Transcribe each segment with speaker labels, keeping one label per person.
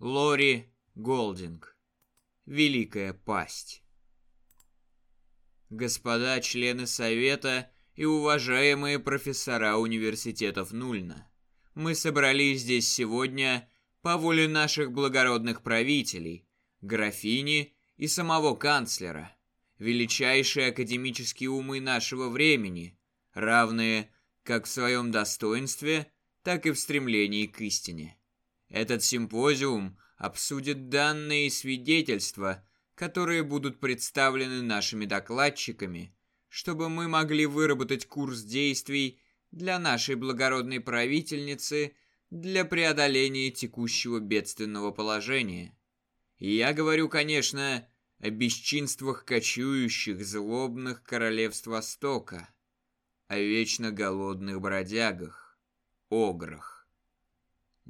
Speaker 1: Лори Голдинг. Великая пасть. Господа члены Совета и уважаемые профессора университетов Нульна, мы собрались здесь сегодня по воле наших благородных правителей, графини и самого канцлера, величайшие академические умы нашего времени, равные как в своем достоинстве, так и в стремлении к истине. Этот симпозиум обсудит данные и свидетельства, которые будут представлены нашими докладчиками, чтобы мы могли выработать курс действий для нашей благородной правительницы для преодоления текущего бедственного положения. Я говорю, конечно, о бесчинствах кочующих, злобных королевств Востока, о вечно голодных бродягах, ограх.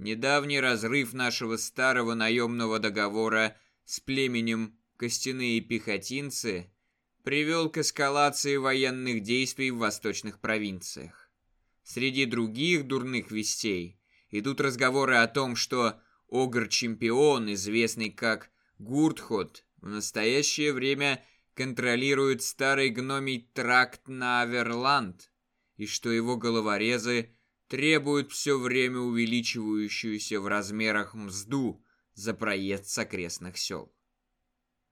Speaker 1: Недавний разрыв нашего старого наемного договора с племенем Костяные пехотинцы привел к эскалации военных действий в восточных провинциях. Среди других дурных вестей идут разговоры о том, что Огр-чемпион, известный как Гуртхот, в настоящее время контролирует старый гномий тракт на Аверланд, и что его головорезы требуют все время увеличивающуюся в размерах мзду за проезд с окрестных сел.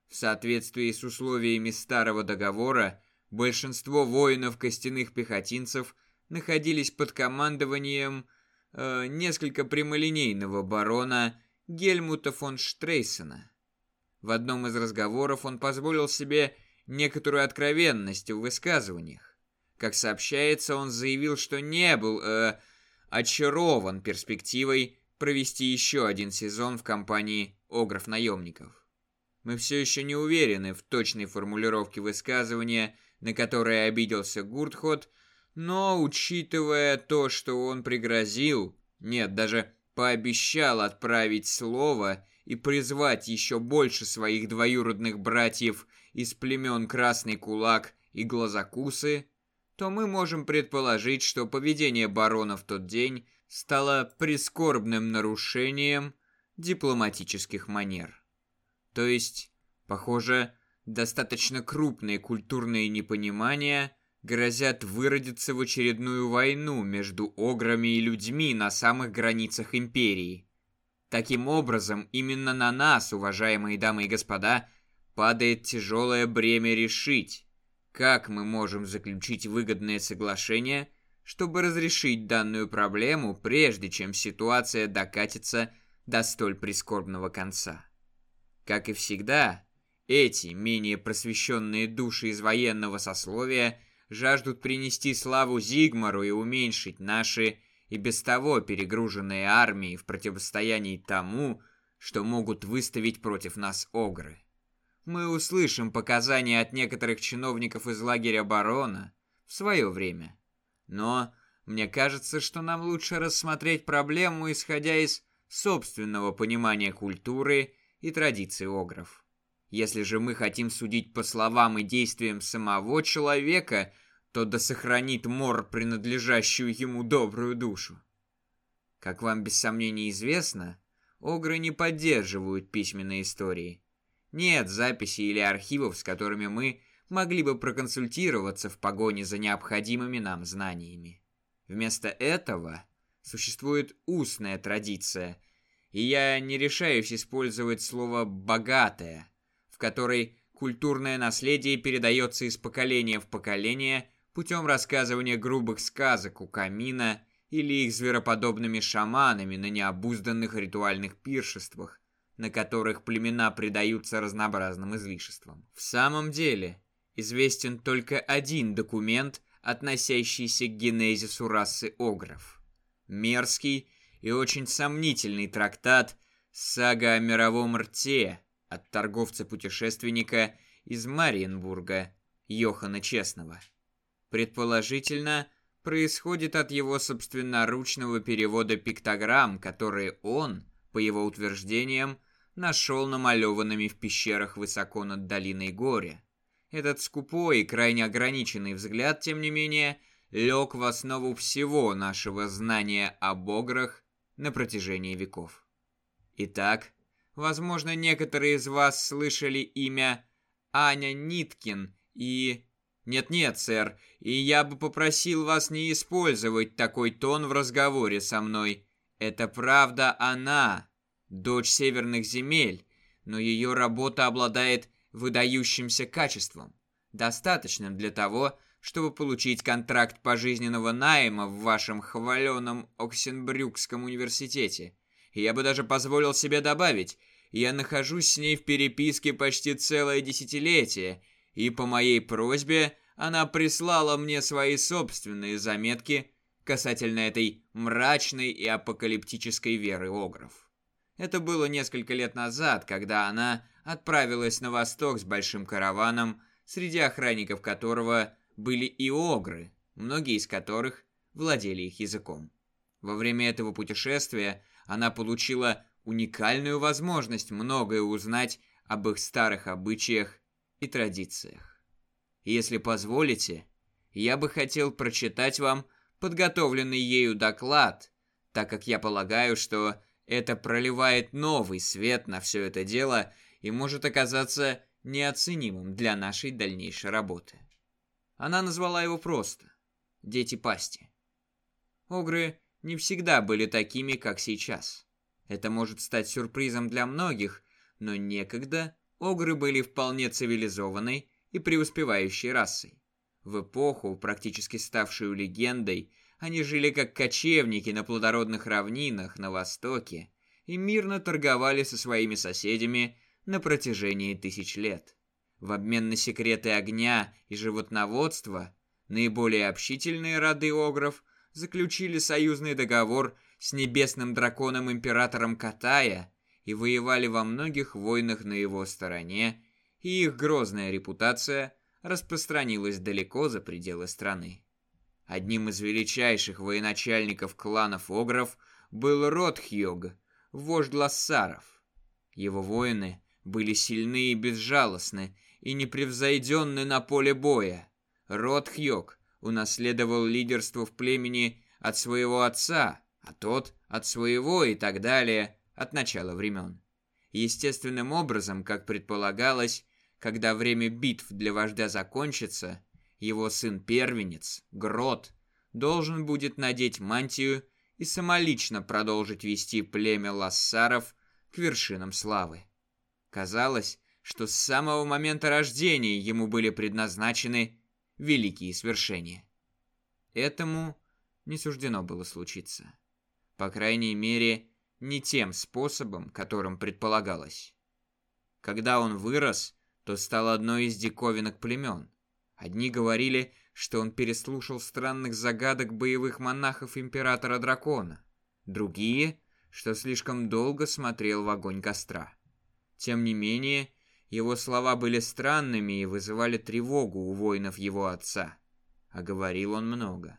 Speaker 1: В соответствии с условиями старого договора, большинство воинов костяных пехотинцев находились под командованием э, несколько прямолинейного барона Гельмута фон Штрейсена. В одном из разговоров он позволил себе некоторую откровенность в высказываниях. Как сообщается, он заявил, что не был э, очарован перспективой провести еще один сезон в компании Огров-наемников. Мы все еще не уверены в точной формулировке высказывания, на которое обиделся Гуртхот, но, учитывая то, что он пригрозил, нет, даже пообещал отправить слово и призвать еще больше своих двоюродных братьев из племен Красный Кулак и Глазокусы, то мы можем предположить, что поведение барона в тот день стало прискорбным нарушением дипломатических манер. То есть, похоже, достаточно крупные культурные непонимания грозят выродиться в очередную войну между ограми и людьми на самых границах империи. Таким образом, именно на нас, уважаемые дамы и господа, падает тяжелое бремя решить, как мы можем заключить выгодное соглашение, чтобы разрешить данную проблему, прежде чем ситуация докатится до столь прискорбного конца. Как и всегда, эти менее просвещенные души из военного сословия жаждут принести славу Зигмару и уменьшить наши и без того перегруженные армии в противостоянии тому, что могут выставить против нас огры. Мы услышим показания от некоторых чиновников из лагеря барона в свое время. Но мне кажется, что нам лучше рассмотреть проблему, исходя из собственного понимания культуры и традиций огров. Если же мы хотим судить по словам и действиям самого человека – то да сохранит Мор принадлежащую ему добрую душу. Как вам без сомнения известно, огры не поддерживают письменные истории. Нет записей или архивов, с которыми мы могли бы проконсультироваться в погоне за необходимыми нам знаниями. Вместо этого существует устная традиция, и я не решаюсь использовать слово «богатое», в которой культурное наследие передается из поколения в поколение путем рассказывания грубых сказок у камина или их звероподобными шаманами на необузданных ритуальных пиршествах, на которых племена предаются разнообразным излишествам. В самом деле, известен только один документ, относящийся к генезису расы огров. Мерзкий и очень сомнительный трактат «Сага о мировом рте» от торговца-путешественника из Мариенбурга Йохана Честного предположительно, происходит от его собственноручного перевода пиктограмм, которые он, по его утверждениям, нашел намалеванными в пещерах высоко над долиной горя. Этот скупой и крайне ограниченный взгляд, тем не менее, лег в основу всего нашего знания о бограх на протяжении веков. Итак, Возможно, некоторые из вас слышали имя Аня Ниткин и... Нет-нет, сэр, и я бы попросил вас не использовать такой тон в разговоре со мной. Это правда она, дочь северных земель, но ее работа обладает выдающимся качеством, достаточным для того, чтобы получить контракт пожизненного найма в вашем хваленом Оксенбрюкском университете. Я бы даже позволил себе добавить, я нахожусь с ней в переписке почти целое десятилетие, и по моей просьбе она прислала мне свои собственные заметки касательно этой мрачной и апокалиптической веры огров. Это было несколько лет назад, когда она отправилась на восток с большим караваном, среди охранников которого были и огры, многие из которых владели их языком. Во время этого путешествия она получила уникальную возможность многое узнать об их старых обычаях и традициях. Если позволите, я бы хотел прочитать вам подготовленный ею доклад, так как я полагаю, что это проливает новый свет на все это дело и может оказаться неоценимым для нашей дальнейшей работы. Она назвала его просто «Дети пасти». Огры не всегда были такими, как сейчас. Это может стать сюрпризом для многих, но некогда огры были вполне цивилизованной и преуспевающей расой. В эпоху, практически ставшую легендой, они жили как кочевники на плодородных равнинах на востоке и мирно торговали со своими соседями на протяжении тысяч лет. В обмен на секреты огня и животноводства наиболее общительные роды огров заключили союзный договор с небесным драконом-императором Катая и воевали во многих войнах на его стороне, и их грозная репутация распространилась далеко за пределы страны. Одним из величайших военачальников кланов Огров был Ротхьог, вождь Лассаров. Его воины были сильны и безжалостны, и непревзойденны на поле боя. Ротхьог унаследовал лидерство в племени от своего отца, а тот от своего и так далее от начала времен. Естественным образом, как предполагалось, когда время битв для вождя закончится, его сын-первенец, Грот, должен будет надеть мантию и самолично продолжить вести племя лассаров к вершинам славы. Казалось, что с самого момента рождения ему были предназначены великие свершения. Этому не суждено было случиться. По крайней мере, не тем способом, которым предполагалось. Когда он вырос, то стал одной из диковинок племен. Одни говорили, что он переслушал странных загадок боевых монахов Императора Дракона. Другие, что слишком долго смотрел в огонь костра. Тем не менее, его слова были странными и вызывали тревогу у воинов его отца. А говорил он много.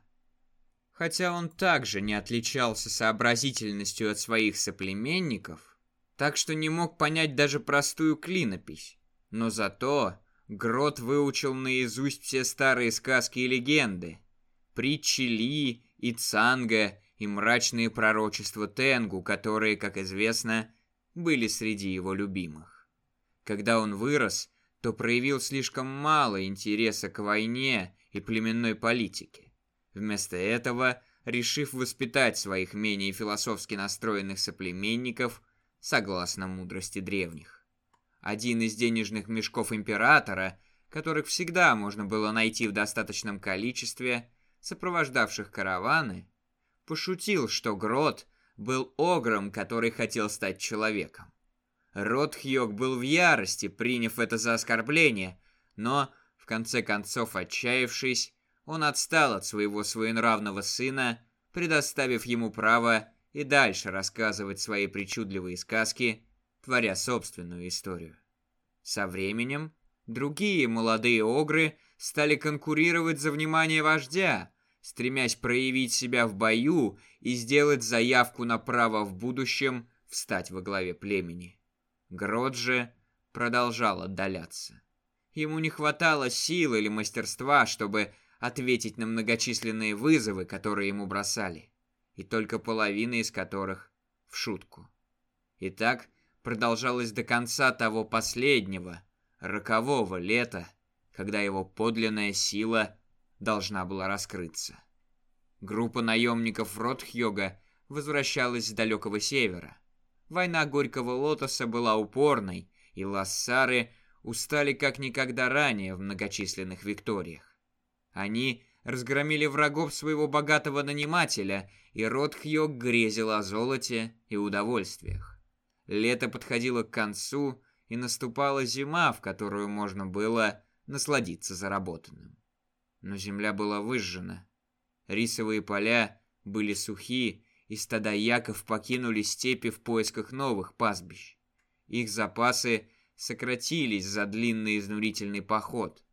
Speaker 1: Хотя он также не отличался сообразительностью от своих соплеменников, так что не мог понять даже простую клинопись. Но зато Грот выучил наизусть все старые сказки и легенды. Притчи Ли и Цанга и мрачные пророчества Тенгу, которые, как известно, были среди его любимых. Когда он вырос, то проявил слишком мало интереса к войне и племенной политике. Вместо этого, решив воспитать своих менее философски настроенных соплеменников согласно мудрости древних. Один из денежных мешков императора, которых всегда можно было найти в достаточном количестве, сопровождавших караваны, пошутил, что Грот был огром, который хотел стать человеком. Ротхьёк был в ярости, приняв это за оскорбление, но, в конце концов отчаявшись, он отстал от своего своенравного сына, предоставив ему право и дальше рассказывать свои причудливые сказки, творя собственную историю. Со временем другие молодые огры стали конкурировать за внимание вождя, стремясь проявить себя в бою и сделать заявку на право в будущем встать во главе племени. Грот же продолжал отдаляться. Ему не хватало сил или мастерства, чтобы ответить на многочисленные вызовы, которые ему бросали, и только половина из которых в шутку. Итак, продолжалось до конца того последнего, рокового лета, когда его подлинная сила должна была раскрыться. Группа наемников Ротхьога возвращалась с далекого севера. Война Горького Лотоса была упорной, и лассары устали как никогда ранее в многочисленных викториях. Они разгромили врагов своего богатого нанимателя, и Ротхьог грезил о золоте и удовольствиях. Лето подходило к концу, и наступала зима, в которую можно было насладиться заработанным. Но земля была выжжена. Рисовые поля были сухи, и стада яков покинули степи в поисках новых пастбищ. Их запасы сократились за длинный изнурительный поход,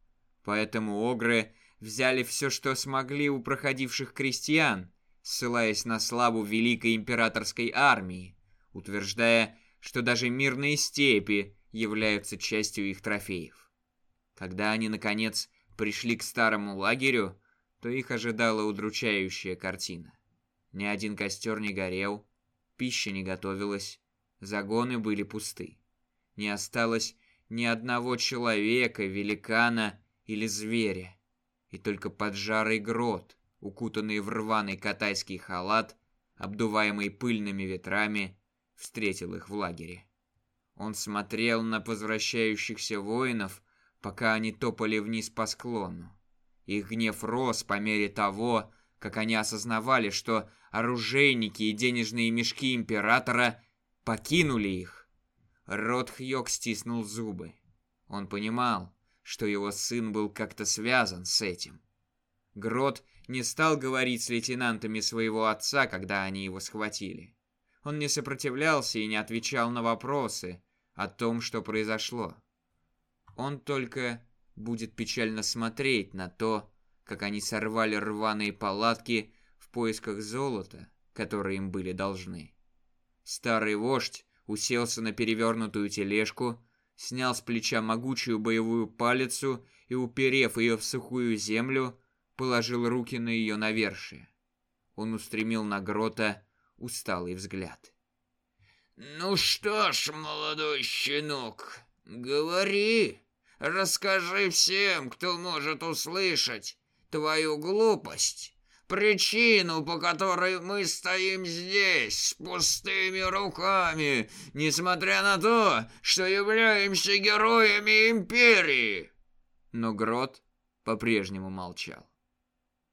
Speaker 1: поэтому огры взяли все, что смогли у проходивших крестьян, ссылаясь на славу великой императорской армии, утверждая, что даже мирные степи являются частью их трофеев. Когда они, наконец, пришли к старому лагерю, то их ожидала удручающая картина. Ни один костер не горел, пища не готовилась, загоны были пусты. Не осталось ни одного человека, великана или зверя. И только поджарый грот, укутанный в рваный катайский халат, обдуваемый пыльными ветрами, встретил их в лагере. Он смотрел на возвращающихся воинов, пока они топали вниз по склону. Их гнев рос по мере того, как они осознавали, что оружейники и денежные мешки императора покинули их. Ротхьёк стиснул зубы. Он понимал, что его сын был как-то связан с этим. Грот не стал говорить с лейтенантами своего отца, когда они его схватили. Он не сопротивлялся и не отвечал на вопросы о том, что произошло. Он только будет печально смотреть на то, как они сорвали рваные палатки в поисках золота, которые им были должны. Старый вождь уселся на перевернутую тележку, снял с плеча могучую боевую палицу и, уперев ее в сухую землю, положил руки на ее навершие. Он устремил на Грота усталый взгляд. «Ну что ж, молодой щенок, говори!» Расскажи всем, кто может услышать твою глупость, причину, по которой мы стоим здесь с пустыми руками, несмотря на то, что являемся героями империи. Но Грот по-прежнему молчал.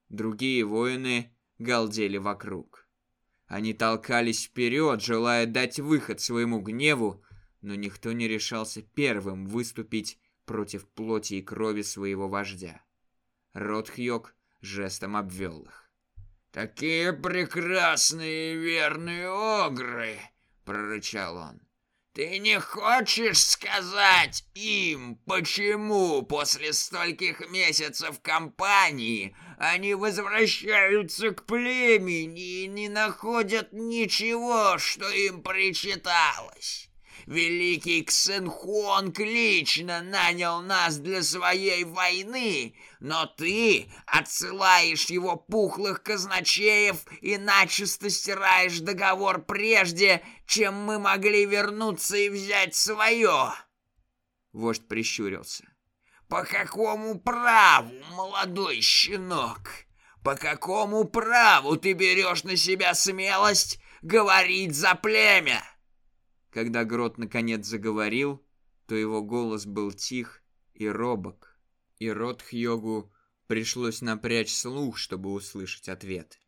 Speaker 1: Другие воины галдели вокруг. Они толкались вперед, желая дать выход своему гневу, но никто не решался первым выступить против плоти и крови своего вождя. Ротхьёк жестом обвел их. «Такие прекрасные и верные огры!» — прорычал он. «Ты не хочешь сказать им, почему после стольких месяцев компании они возвращаются к племени и не находят ничего, что им причиталось?» Великий Ксенхуонг лично нанял нас для своей войны, но ты отсылаешь его пухлых казначеев и начисто стираешь договор прежде, чем мы могли вернуться и взять свое. Вождь прищурился. По какому праву, молодой щенок? По какому праву ты берешь на себя смелость говорить за племя? Когда Грот наконец заговорил, то его голос был тих и робок, и рот Хьогу пришлось напрячь слух, чтобы услышать ответ.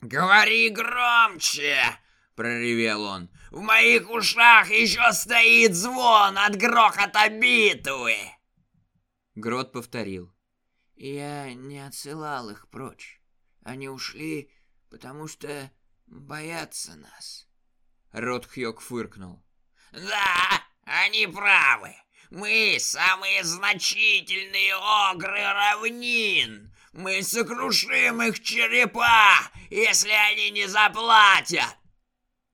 Speaker 1: «Говори громче!» — проревел он. «В моих ушах еще стоит звон от грохота битвы!» Грот повторил. «Я не отсылал их прочь. Они ушли, потому что боятся нас». Ротхьёк фыркнул. «Да, они правы. Мы самые значительные огры равнин. Мы сокрушим их черепа, если они не заплатят!»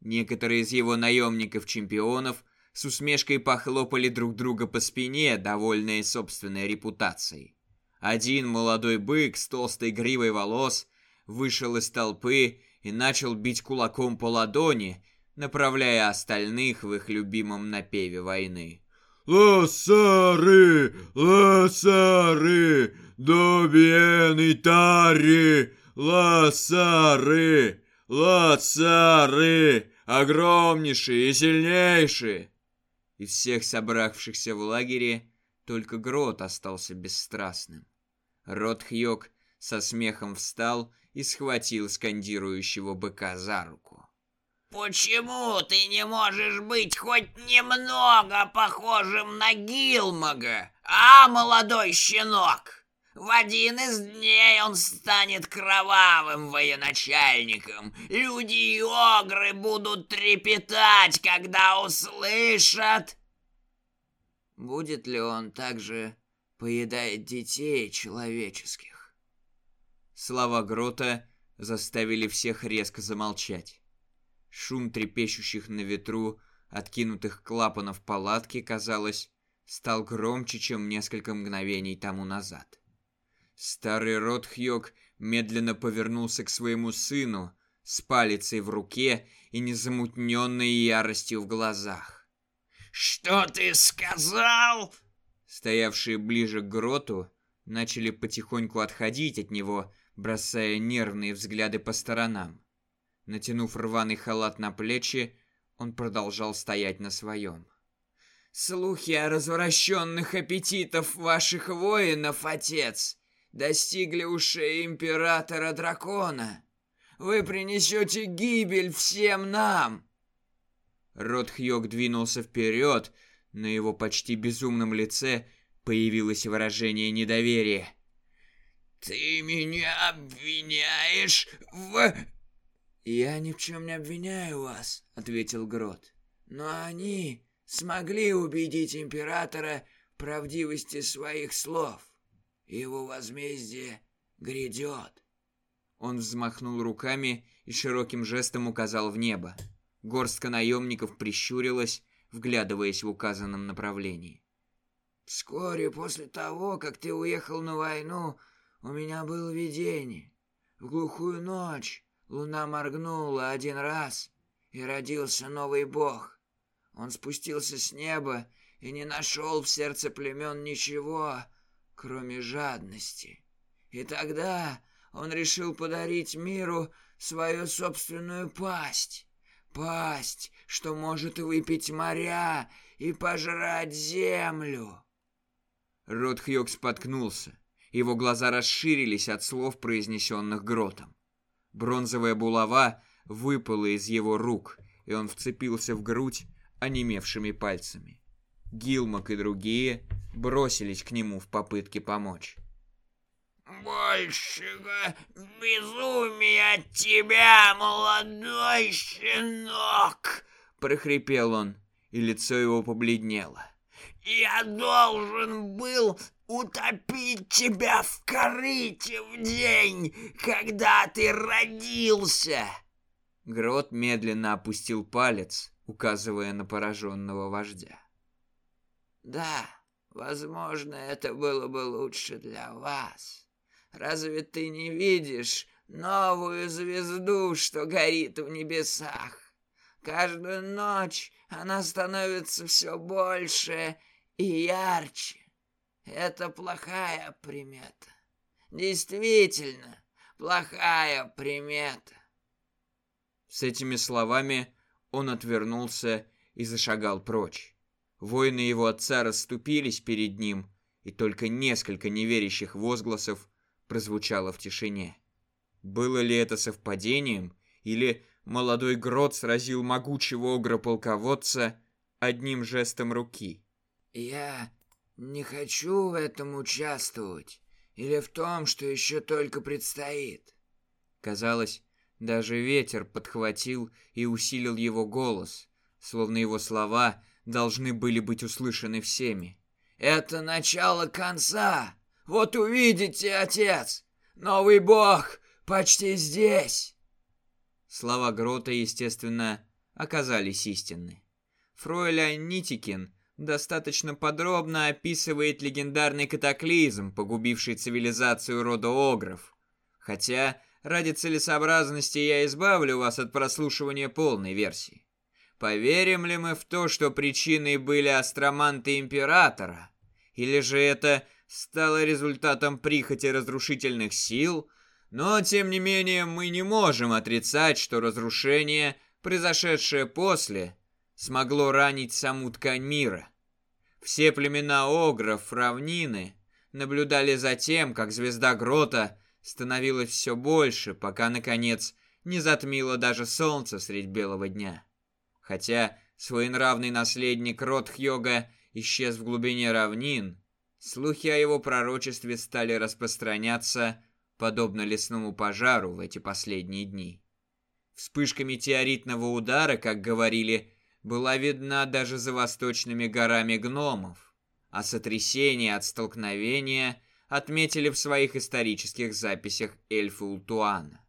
Speaker 1: Некоторые из его наемников-чемпионов с усмешкой похлопали друг друга по спине, довольные собственной репутацией. Один молодой бык с толстой гривой волос вышел из толпы и начал бить кулаком по ладони, направляя остальных в их любимом напеве войны.
Speaker 2: «Лосары! Лосары! Добиен тари! Лосары! Лосары! Огромнейшие и сильнейшие!»
Speaker 1: Из всех собравшихся в лагере только Грот остался бесстрастным. Ротхьёк со смехом встал и схватил скандирующего быка за руку.
Speaker 3: «Почему ты не можешь быть хоть немного похожим на Гилмага, а, молодой щенок? В один из дней он станет кровавым военачальником. Люди и огры будут трепетать, когда услышат...»
Speaker 1: Будет ли он также поедает детей человеческих. Слова Грота заставили всех резко замолчать. Шум трепещущих на ветру, откинутых клапанов палатки, казалось, стал громче, чем несколько мгновений тому назад. Старый Ротхьёк медленно повернулся к своему сыну с палицей в руке и незамутненной яростью в глазах.
Speaker 3: «Что ты сказал?»
Speaker 1: Стоявшие ближе к гроту начали потихоньку отходить от него, бросая нервные взгляды по сторонам. Натянув рваный халат на плечи, он продолжал стоять на своем. «Слухи о развращенных аппетитов ваших воинов, отец, достигли ушей императора дракона. Вы принесете гибель всем нам!» Ротхьёк двинулся вперед, на его почти безумном лице появилось выражение недоверия.
Speaker 3: «Ты меня обвиняешь в...»
Speaker 4: «Я ни в чем не обвиняю вас», — ответил Грот. «Но они смогли убедить императора в правдивости своих слов. Его возмездие грядет».
Speaker 1: Он взмахнул руками и широким жестом указал в небо. Горстка наемников прищурилась, вглядываясь в указанном направлении.
Speaker 4: «Вскоре после того, как ты уехал на войну, у меня было видение. В глухую ночь луна моргнула один раз, и родился новый бог. Он спустился с неба и не нашел в сердце племен ничего, кроме жадности. И тогда он решил подарить миру свою собственную пасть. Пасть, что может выпить моря и пожрать землю.
Speaker 1: Ротхьёк споткнулся. Его глаза расширились от слов, произнесенных гротом. Бронзовая булава выпала из его рук, и он вцепился в грудь онемевшими пальцами. Гилмак и другие бросились к нему в попытке помочь.
Speaker 3: «Большего безумия от тебя, молодой щенок!»
Speaker 1: — прохрипел он, и лицо его побледнело.
Speaker 3: «Я должен был утопить тебя в корыте в день, когда ты родился!»
Speaker 1: Грот медленно опустил палец, указывая на пораженного вождя.
Speaker 4: «Да, возможно, это было бы лучше для вас». Разве ты не видишь новую звезду, что горит в небесах? Каждую ночь она становится все больше и ярче. Это плохая примета. Действительно, плохая примета.
Speaker 1: С этими словами он отвернулся и зашагал прочь. Воины его отца расступились перед ним, и только несколько неверящих возгласов прозвучало в тишине. Было ли это совпадением, или молодой Грот сразил могучего огра-полководца одним жестом руки?
Speaker 4: «Я не хочу в этом участвовать, или в том, что еще только предстоит».
Speaker 1: Казалось, даже ветер подхватил и усилил его голос, словно его слова должны были быть услышаны всеми.
Speaker 4: «Это начало конца!» Вот увидите, отец, новый бог почти здесь.
Speaker 1: Слова Грота, естественно, оказались истинны. Фройля Нитикин достаточно подробно описывает легендарный катаклизм, погубивший цивилизацию рода Огров. Хотя, ради целесообразности я избавлю вас от прослушивания полной версии. Поверим ли мы в то, что причиной были астроманты Императора? Или же это стало результатом прихоти разрушительных сил? Но, тем не менее, мы не можем отрицать, что разрушение, произошедшее после, смогло ранить саму ткань мира. Все племена огров, равнины, наблюдали за тем, как звезда Грота становилась все больше, пока, наконец, не затмило даже солнце средь белого дня. Хотя своенравный наследник Рот-Хьога исчез в глубине равнин, слухи о его пророчестве стали распространяться, подобно лесному пожару в эти последние дни. Вспышка метеоритного удара, как говорили, была видна даже за восточными горами гномов, а сотрясение от столкновения отметили в своих исторических записях эльфы Ултуана.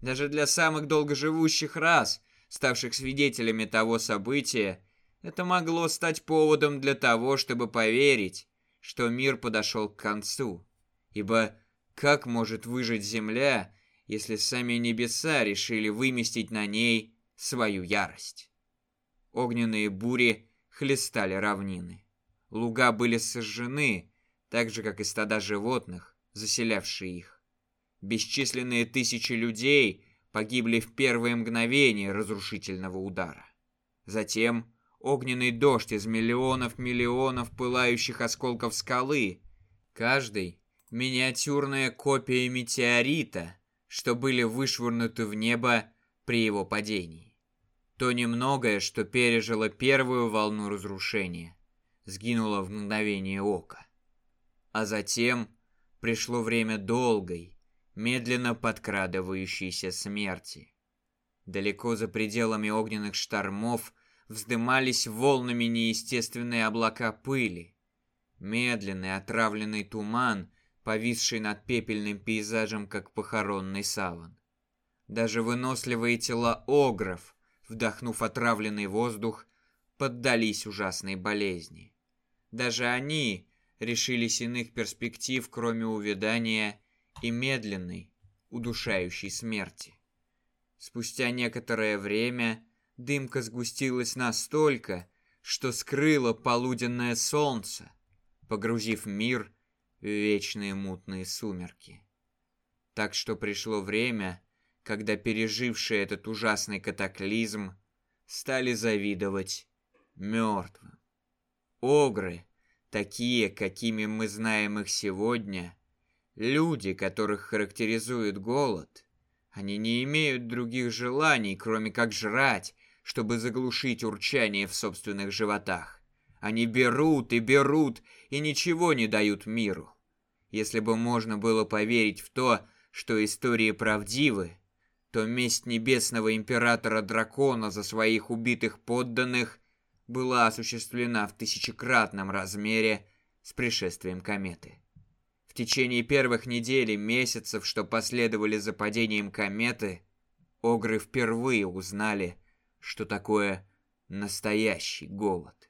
Speaker 1: Даже для самых долгоживущих рас, ставших свидетелями того события, это могло стать поводом для того, чтобы поверить, что мир подошел к концу. Ибо как может выжить Земля, если сами небеса решили выместить на ней свою ярость? Огненные бури хлестали равнины. Луга были сожжены, так же, как и стада животных, заселявшие их. Бесчисленные тысячи людей погибли в первые мгновения разрушительного удара. Затем огненный дождь из миллионов-миллионов пылающих осколков скалы, каждый миниатюрная копия метеорита, что были вышвырнуты в небо при его падении. То немногое, что пережило первую волну разрушения, сгинуло в мгновение ока. А затем пришло время долгой, медленно подкрадывающейся смерти. Далеко за пределами огненных штормов вздымались волнами неестественные облака пыли. Медленный отравленный туман, повисший над пепельным пейзажем, как похоронный саван. Даже выносливые тела огров, вдохнув отравленный воздух, поддались ужасной болезни. Даже они решились иных перспектив, кроме увядания и медленной, удушающей смерти. Спустя некоторое время дымка сгустилась настолько, что скрыла полуденное солнце, погрузив мир в вечные мутные сумерки. Так что пришло время, когда пережившие этот ужасный катаклизм стали завидовать мертвым. Огры, такие, какими мы знаем их сегодня, Люди, которых характеризует голод, они не имеют других желаний, кроме как жрать, чтобы заглушить урчание в собственных животах. Они берут и берут и ничего не дают миру. Если бы можно было поверить в то, что истории правдивы, то месть небесного императора-дракона за своих убитых подданных была осуществлена в тысячекратном размере с пришествием кометы. В течение первых недель и месяцев, что последовали за падением кометы, огры впервые узнали, что такое настоящий голод.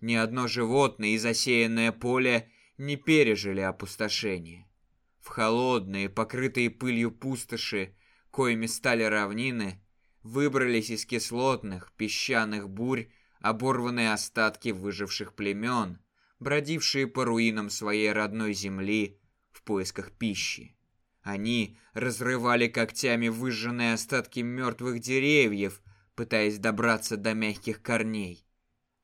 Speaker 1: Ни одно животное и засеянное поле не пережили опустошение. В холодные, покрытые пылью пустоши, коими стали равнины, выбрались из кислотных, песчаных бурь оборванные остатки выживших племен – бродившие по руинам своей родной земли в поисках пищи. Они разрывали когтями выжженные остатки мертвых деревьев, пытаясь добраться до мягких корней.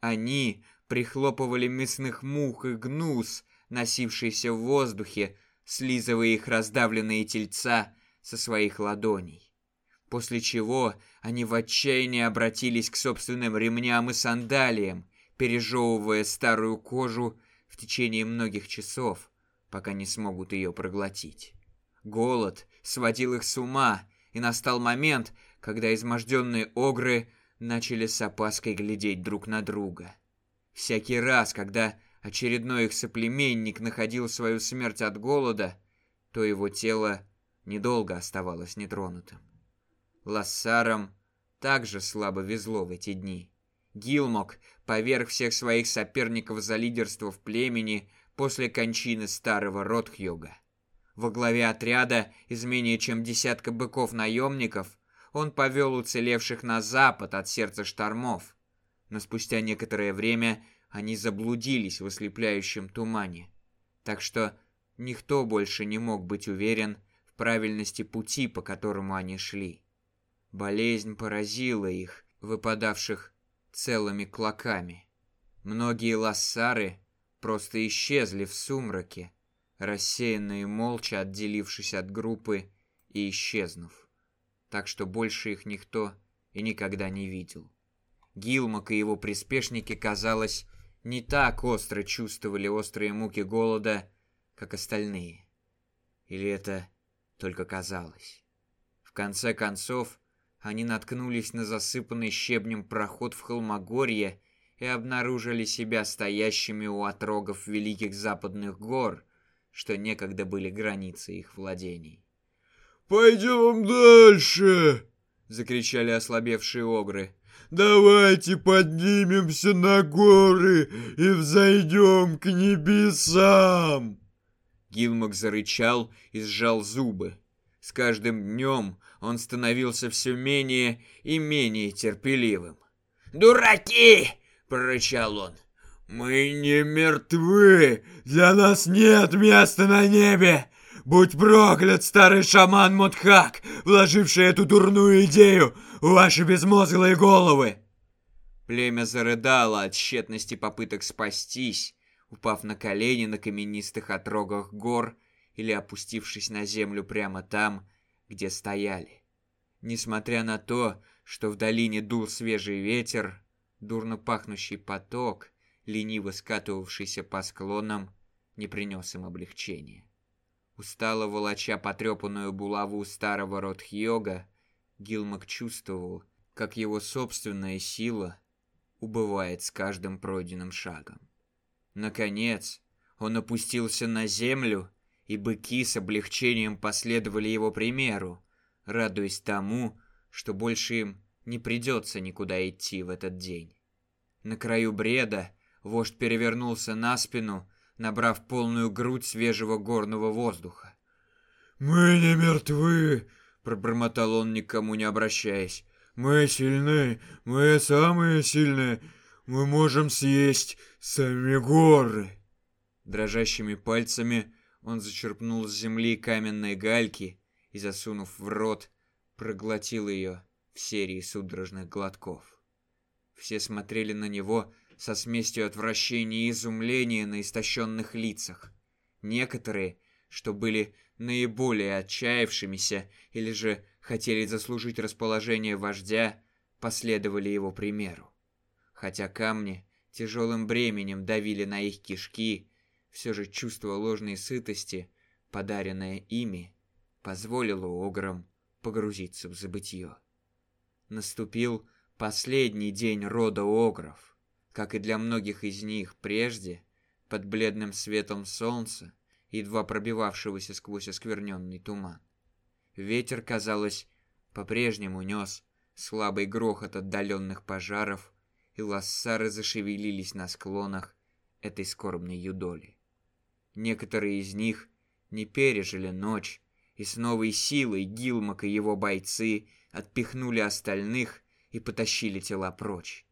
Speaker 1: Они прихлопывали мясных мух и гнус, носившийся в воздухе, слизывая их раздавленные тельца со своих ладоней. После чего они в отчаянии обратились к собственным ремням и сандалиям пережевывая старую кожу в течение многих часов, пока не смогут ее проглотить. Голод сводил их с ума, и настал момент, когда изможденные огры начали с опаской глядеть друг на друга. Всякий раз, когда очередной их соплеменник находил свою смерть от голода, то его тело недолго оставалось нетронутым. Лассарам также слабо везло в эти дни. Гилмок поверг всех своих соперников за лидерство в племени после кончины старого Ротхьюга. Во главе отряда из менее чем десятка быков-наемников он повел уцелевших на запад от сердца штормов. Но спустя некоторое время они заблудились в ослепляющем тумане. Так что никто больше не мог быть уверен в правильности пути, по которому они шли. Болезнь поразила их, выпадавших целыми клоками. Многие лассары просто исчезли в сумраке, рассеянно и молча отделившись от группы и исчезнув. Так что больше их никто и никогда не видел. Гилмак и его приспешники, казалось, не так остро чувствовали острые муки голода, как остальные. Или это только казалось? В конце концов, они наткнулись на засыпанный щебнем проход в Холмогорье и обнаружили себя стоящими у отрогов Великих Западных гор, что некогда были границей их владений.
Speaker 2: «Пойдем дальше!»
Speaker 1: — закричали ослабевшие огры.
Speaker 2: «Давайте поднимемся на горы и взойдем к небесам!»
Speaker 1: Гилмак зарычал и сжал зубы. С каждым днем он становился все менее и менее терпеливым.
Speaker 3: «Дураки!» — прорычал он.
Speaker 2: «Мы не мертвы! Для нас нет места на небе! Будь проклят, старый шаман Модхак, вложивший эту дурную идею в ваши безмозглые головы!»
Speaker 1: Племя зарыдало от тщетности попыток спастись, упав на колени на каменистых отрогах гор или опустившись на землю прямо там, где стояли. Несмотря на то, что в долине дул свежий ветер, дурно пахнущий поток, лениво скатывавшийся по склонам, не принес им облегчения. Устало волоча потрепанную булаву старого Ротхьога, Гилмак чувствовал, как его собственная сила убывает с каждым пройденным шагом. Наконец, он опустился на землю, и быки с облегчением последовали его примеру, радуясь тому, что больше им не придется никуда идти в этот день. На краю бреда вождь перевернулся на спину набрав полную грудь свежего горного воздуха.
Speaker 2: «Мы не мертвы!» — пробормотал он, никому не обращаясь. «Мы сильны, мы самые сильные, мы можем съесть сами горы!»
Speaker 1: Дрожащими пальцами он зачерпнул с земли каменные гальки и, засунув в рот, проглотил ее в серии судорожных глотков. Все смотрели на него, со смесью отвращения и изумления на истощенных лицах. Некоторые, что были наиболее отчаявшимися или же хотели заслужить расположение вождя, последовали его примеру. Хотя камни тяжелым бременем давили на их кишки, все же чувство ложной сытости, подаренное ими, позволило ограм погрузиться в забытье. Наступил последний день рода огров как и для многих из них прежде, под бледным светом солнца, едва пробивавшегося сквозь оскверненный туман. Ветер, казалось, по-прежнему нес слабый грохот отдаленных пожаров, и лассары зашевелились на склонах этой скорбной юдоли. Некоторые из них не пережили ночь, и с новой силой Гилмак и его бойцы отпихнули остальных и потащили тела прочь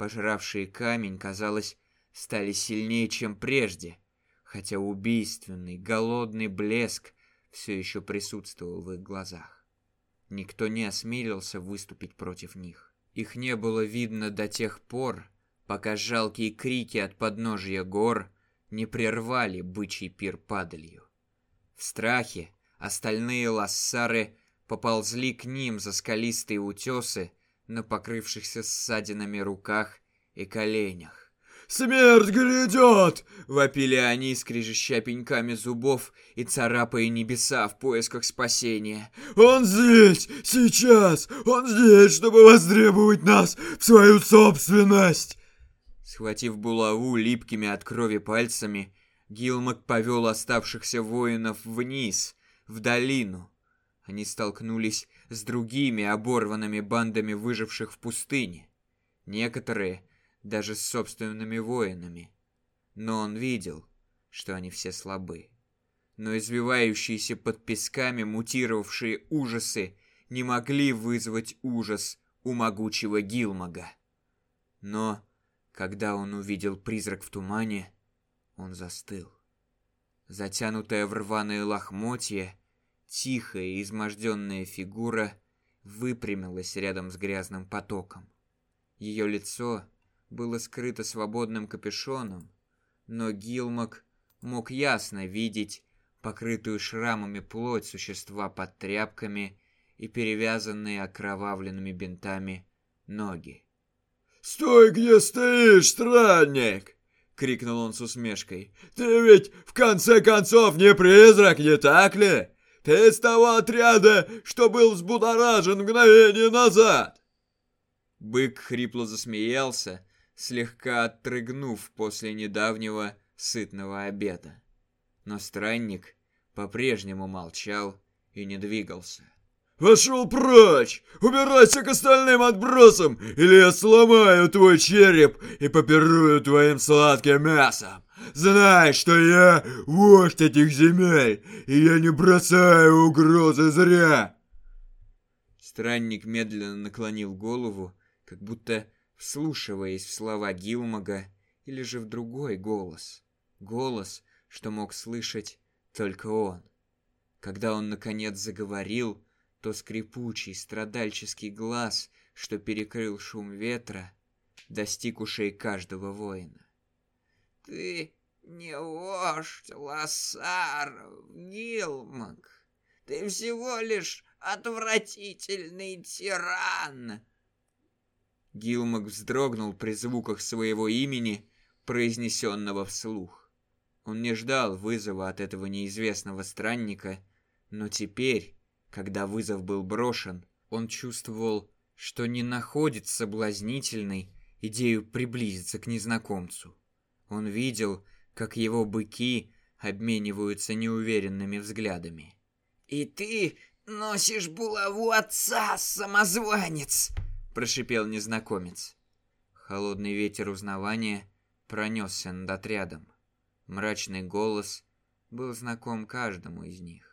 Speaker 1: пожравшие камень, казалось, стали сильнее, чем прежде, хотя убийственный, голодный блеск все еще присутствовал в их глазах. Никто не осмелился выступить против них. Их не было видно до тех пор, пока жалкие крики от подножия гор не прервали бычий пир падалью. В страхе остальные лассары поползли к ним за скалистые утесы на покрывшихся ссадинами руках и коленях.
Speaker 2: «Смерть грядет!»
Speaker 1: — вопили они, скрежеща пеньками зубов и царапая небеса в поисках спасения.
Speaker 2: «Он здесь! Сейчас! Он здесь, чтобы востребовать нас в свою собственность!»
Speaker 1: Схватив булаву липкими от крови пальцами, Гилмак повел оставшихся воинов вниз, в долину. Они столкнулись с другими оборванными бандами выживших в пустыне. Некоторые даже с собственными воинами. Но он видел, что они все слабы. Но извивающиеся под песками мутировавшие ужасы не могли вызвать ужас у могучего Гилмага. Но, когда он увидел призрак в тумане, он застыл. Затянутая в рваные лохмотья, тихая и изможденная фигура выпрямилась рядом с грязным потоком. Ее лицо было скрыто свободным капюшоном, но Гилмак мог ясно видеть покрытую шрамами плоть существа под тряпками и перевязанные окровавленными бинтами ноги.
Speaker 2: «Стой, где стоишь, странник!» — крикнул он с усмешкой. «Ты ведь в конце концов не призрак, не так ли? Ты из того отряда, что был взбудоражен мгновение назад!»
Speaker 1: Бык хрипло засмеялся, слегка отрыгнув после недавнего сытного обеда. Но странник по-прежнему молчал и не двигался.
Speaker 2: «Пошел прочь! Убирайся к остальным отбросам, или я сломаю твой череп и попирую твоим сладким мясом! Знай, что я вождь этих земель, и я не бросаю угрозы зря!»
Speaker 1: Странник медленно наклонил голову, как будто вслушиваясь в слова Гилмага или же в другой голос. Голос, что мог слышать только он. Когда он наконец заговорил, то скрипучий страдальческий глаз, что перекрыл шум ветра, достиг ушей каждого воина.
Speaker 4: «Ты не вождь, Лассар, Гилмак. Ты всего лишь отвратительный тиран!»
Speaker 1: Гилмак вздрогнул при звуках своего имени, произнесенного вслух. Он не ждал вызова от этого неизвестного странника, но теперь, когда вызов был брошен, он чувствовал, что не находит соблазнительной идею приблизиться к незнакомцу. Он видел, как его быки обмениваются неуверенными взглядами.
Speaker 4: «И ты носишь булаву отца, самозванец!»
Speaker 1: – прошипел незнакомец. Холодный ветер узнавания пронесся над отрядом. Мрачный голос был знаком каждому из них.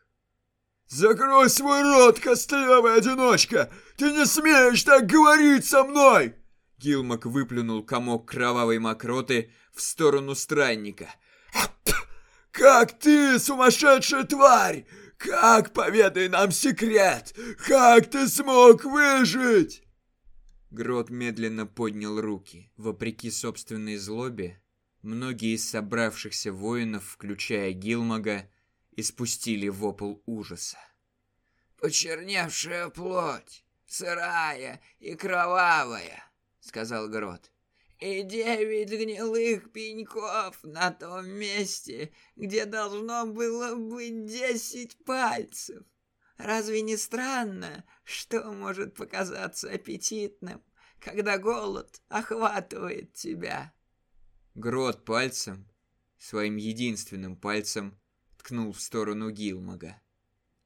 Speaker 2: «Закрой свой рот, костлявый одиночка! Ты не смеешь так говорить со мной!»
Speaker 1: Гилмак выплюнул комок кровавой мокроты в сторону странника.
Speaker 2: «Как ты, сумасшедшая тварь! Как, поведай нам секрет! Как ты смог выжить?»
Speaker 1: Грот медленно поднял руки. Вопреки собственной злобе, многие из собравшихся воинов, включая Гилмага, испустили вопль ужаса.
Speaker 4: «Почерневшая плоть, сырая и кровавая», — сказал Грот. «И девять гнилых пеньков на том месте, где должно было быть десять пальцев. Разве не странно, что может показаться аппетитным, когда голод охватывает тебя?»
Speaker 1: Грот пальцем, своим единственным пальцем, ткнул в сторону Гилмага.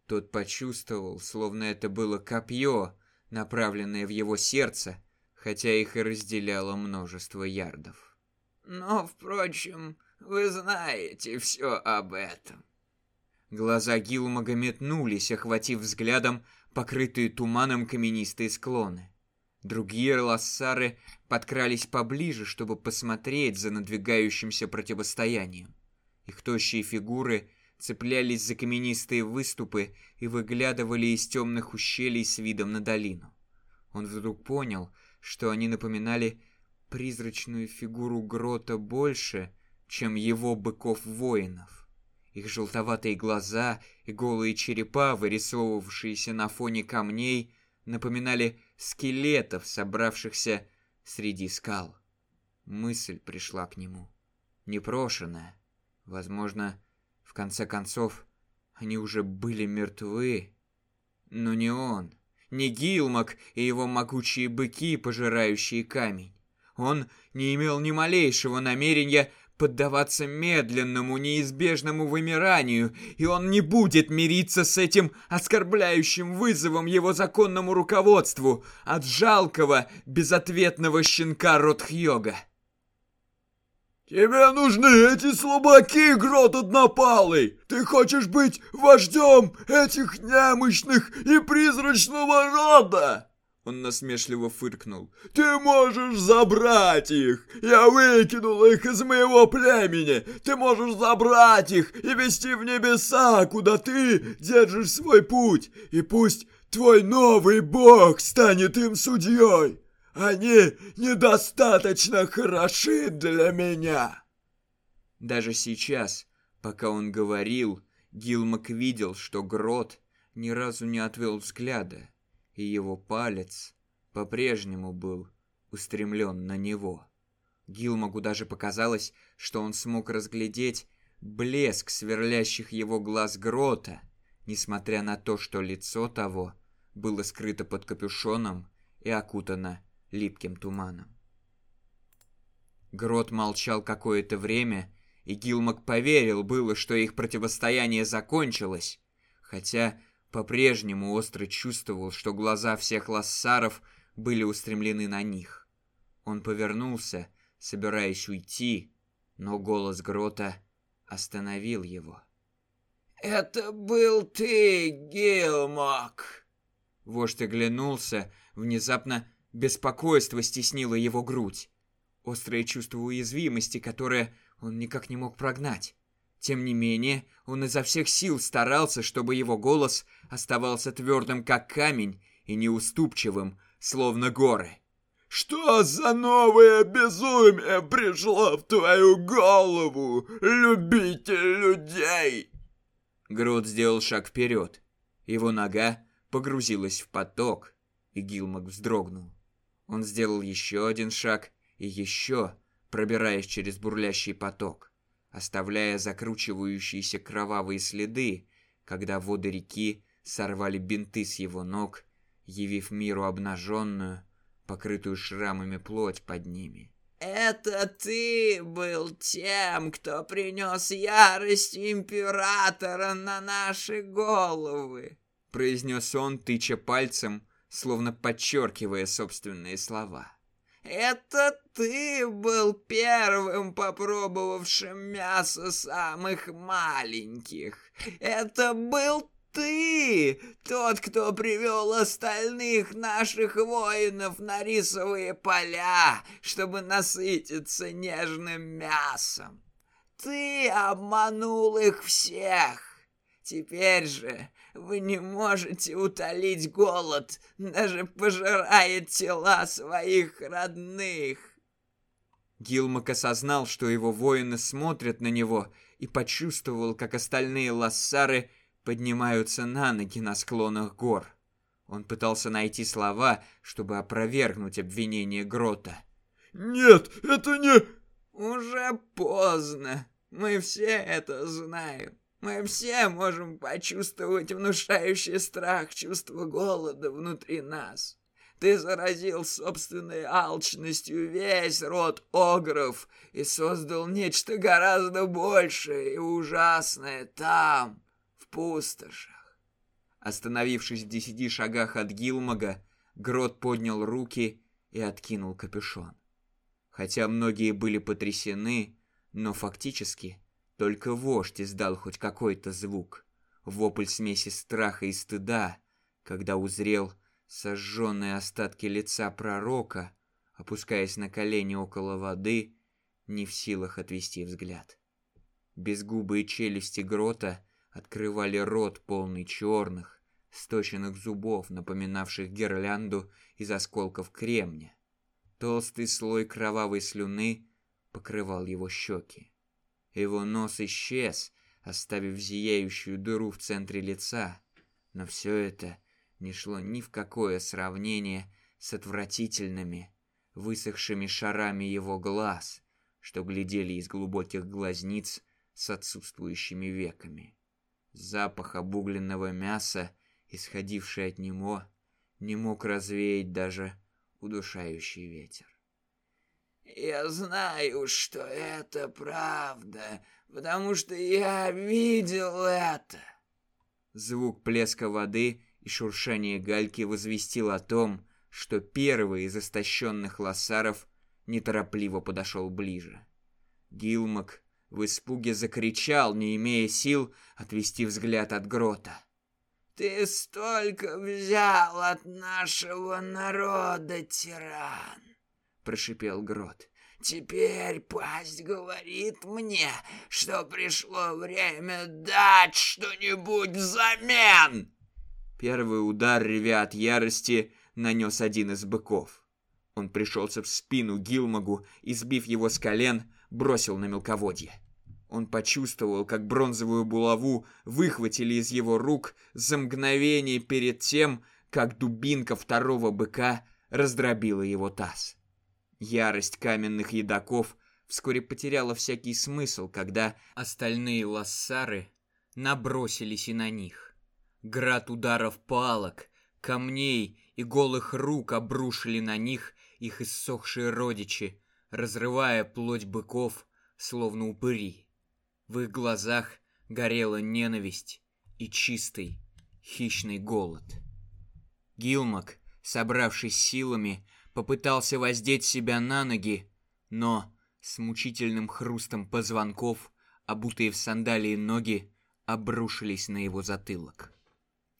Speaker 1: Тот почувствовал, словно это было копье, направленное в его сердце, хотя их и разделяло множество ярдов.
Speaker 4: «Но, впрочем, вы знаете все об этом».
Speaker 1: Глаза Гилмага метнулись, охватив взглядом покрытые туманом каменистые склоны. Другие лассары подкрались поближе, чтобы посмотреть за надвигающимся противостоянием. Их тощие фигуры цеплялись за каменистые выступы и выглядывали из темных ущелий с видом на долину. Он вдруг понял, что они напоминали призрачную фигуру грота больше, чем его быков-воинов. Их желтоватые глаза и голые черепа, вырисовывавшиеся на фоне камней, напоминали скелетов, собравшихся среди скал. Мысль пришла к нему, непрошенная, возможно, в конце концов, они уже были мертвы. Но не он, не Гилмак и его могучие быки, пожирающие камень. Он не имел ни малейшего намерения поддаваться медленному, неизбежному вымиранию, и он не будет мириться с этим оскорбляющим вызовом его законному руководству от жалкого, безответного щенка Ротхьога.
Speaker 2: Тебе нужны эти слабаки, Грот Однопалый! Ты хочешь быть вождем этих немощных и призрачного рода!» Он насмешливо фыркнул. «Ты можешь забрать их! Я выкинул их из моего племени! Ты можешь забрать их и вести в небеса, куда ты держишь свой путь! И пусть твой новый бог станет им судьей! Они недостаточно хороши для меня!» Даже сейчас, пока он говорил, Гилмак видел, что Грот ни разу не отвел взгляда и его палец по-прежнему был устремлен на него. Гилмогу даже показалось, что он смог разглядеть блеск сверлящих его глаз Грота, несмотря на то, что лицо того было скрыто под капюшоном и окутано липким туманом. Грот молчал какое-то время, и Гилмок поверил было, что их противостояние закончилось, хотя по-прежнему остро чувствовал, что глаза всех лассаров были устремлены на них. Он повернулся, собираясь уйти, но голос Грота остановил его.
Speaker 4: «Это был ты, Гилмок!»
Speaker 1: Вождь оглянулся, внезапно беспокойство стеснило его грудь. Острое чувство уязвимости, которое он никак не мог прогнать. Тем не менее, он изо всех сил старался, чтобы его голос оставался твердым, как камень, и неуступчивым, словно горы. «Что за новое безумие пришло в твою голову, любитель людей?» Груд сделал шаг вперед. Его нога погрузилась в поток, и Гилмак вздрогнул. Он сделал еще один шаг и еще, пробираясь через бурлящий поток оставляя закручивающиеся кровавые следы, когда воды реки сорвали бинты с его ног, явив миру обнаженную, покрытую шрамами плоть под ними.
Speaker 4: «Это ты был тем, кто принес ярость императора на наши головы!»
Speaker 1: произнес он, тыча пальцем, словно подчеркивая собственные слова.
Speaker 4: Это ты был первым попробовавшим мясо самых маленьких. Это был ты, тот, кто привел остальных наших воинов на рисовые поля, чтобы насытиться нежным мясом. Ты обманул их всех. Теперь же вы не можете утолить голод, даже пожирая тела своих родных.
Speaker 1: Гилмак осознал, что его воины смотрят на него, и почувствовал, как остальные лассары поднимаются на ноги на склонах гор. Он пытался найти слова, чтобы опровергнуть обвинение Грота.
Speaker 2: «Нет, это не...»
Speaker 4: «Уже поздно. Мы все это знаем. Мы все можем почувствовать внушающий страх чувство голода внутри нас. Ты заразил собственной алчностью весь род огров и создал нечто гораздо большее и ужасное там, в пустошах.
Speaker 1: Остановившись в десяти шагах от Гилмага, Грот поднял руки и откинул капюшон. Хотя многие были потрясены, но фактически только вождь издал хоть какой-то звук. Вопль смеси страха и стыда, когда узрел сожженные остатки лица пророка, опускаясь на колени около воды, не в силах отвести взгляд. Безгубые челюсти грота открывали рот, полный черных, сточенных зубов, напоминавших гирлянду из осколков кремня. Толстый слой кровавой слюны покрывал его щеки. Его нос исчез, оставив зияющую дыру в центре лица. Но все это не шло ни в какое сравнение с отвратительными, высохшими шарами его глаз, что глядели из глубоких глазниц с отсутствующими веками. Запах обугленного мяса, исходивший от него, не мог развеять даже удушающий ветер.
Speaker 4: Я знаю, что это правда, потому что я видел это.
Speaker 1: Звук плеска воды и шуршание гальки возвестил о том, что первый из истощенных лоссаров неторопливо подошел ближе. Гилмак в испуге закричал, не имея сил отвести взгляд от грота.
Speaker 4: «Ты столько взял от нашего народа, тиран!» — прошипел Грот. «Теперь пасть говорит мне, что пришло время дать что-нибудь взамен!»
Speaker 1: Первый удар, ревя от ярости, нанес один из быков. Он пришелся в спину Гилмагу и, сбив его с колен, бросил на мелководье. Он почувствовал, как бронзовую булаву выхватили из его рук за мгновение перед тем, как дубинка второго быка раздробила его таз. Ярость каменных едоков вскоре потеряла всякий смысл, когда остальные лассары набросились и на них. Град ударов палок, камней и голых рук обрушили на них их иссохшие родичи, разрывая плоть быков, словно упыри. В их глазах горела ненависть и чистый, хищный голод. Гилмак, собравшись силами, попытался воздеть себя на ноги, но с мучительным хрустом позвонков, обутые в сандалии ноги, обрушились на его затылок.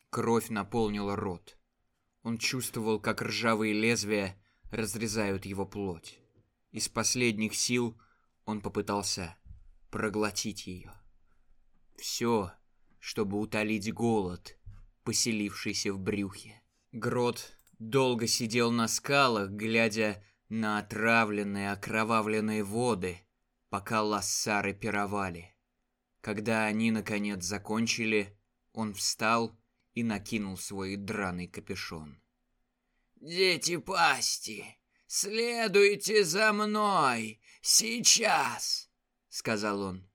Speaker 1: Кровь наполнила рот. Он чувствовал, как ржавые лезвия разрезают его плоть. Из последних сил он попытался проглотить ее. Все, чтобы утолить голод, поселившийся в брюхе. Грот долго сидел на скалах, глядя на отравленные окровавленные воды, пока лассары пировали. Когда они, наконец, закончили, он встал и накинул свой драный капюшон.
Speaker 4: «Дети пасти, следуйте за мной, сейчас!» сказал он.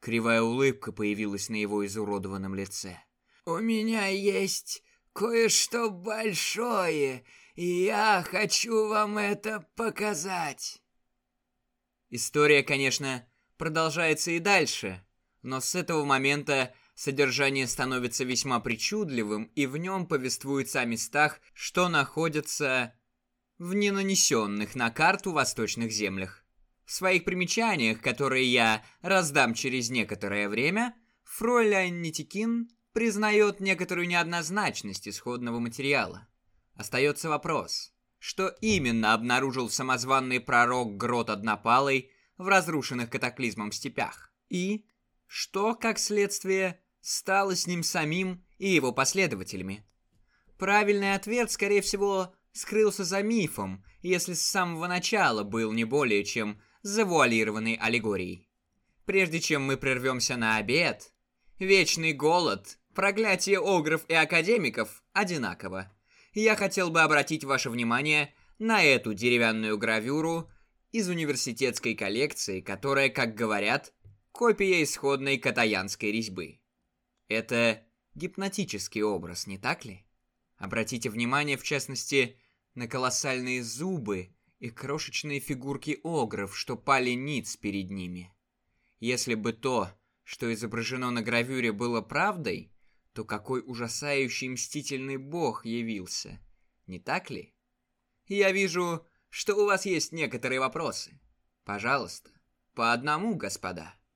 Speaker 4: Кривая улыбка появилась на его изуродованном лице. «У меня есть кое-что большое, и я хочу вам это показать».
Speaker 1: История, конечно, продолжается и дальше, но с этого момента содержание становится весьма причудливым, и в нем повествуется о местах, что находятся в ненанесенных на карту восточных землях. В своих примечаниях, которые я раздам через некоторое время, Фройляйн Нитикин признает некоторую неоднозначность исходного материала. Остается вопрос, что именно обнаружил самозванный пророк Грот Однопалый в разрушенных катаклизмом степях? И что, как следствие, стало с ним самим и его последователями? Правильный ответ, скорее всего, скрылся за мифом, если с самого начала был не более чем завуалированной аллегорией. Прежде чем мы прервемся на обед, вечный голод, проклятие огров и академиков одинаково. Я хотел бы обратить ваше внимание на эту деревянную гравюру из университетской коллекции, которая, как говорят, копия исходной катаянской резьбы. Это гипнотический образ, не так ли? Обратите внимание, в частности, на колоссальные зубы и крошечные фигурки огров, что пали ниц перед ними. Если бы то, что изображено на гравюре, было правдой, то какой ужасающий мстительный бог явился, не так ли? Я вижу, что у вас есть некоторые вопросы. Пожалуйста, по одному, господа.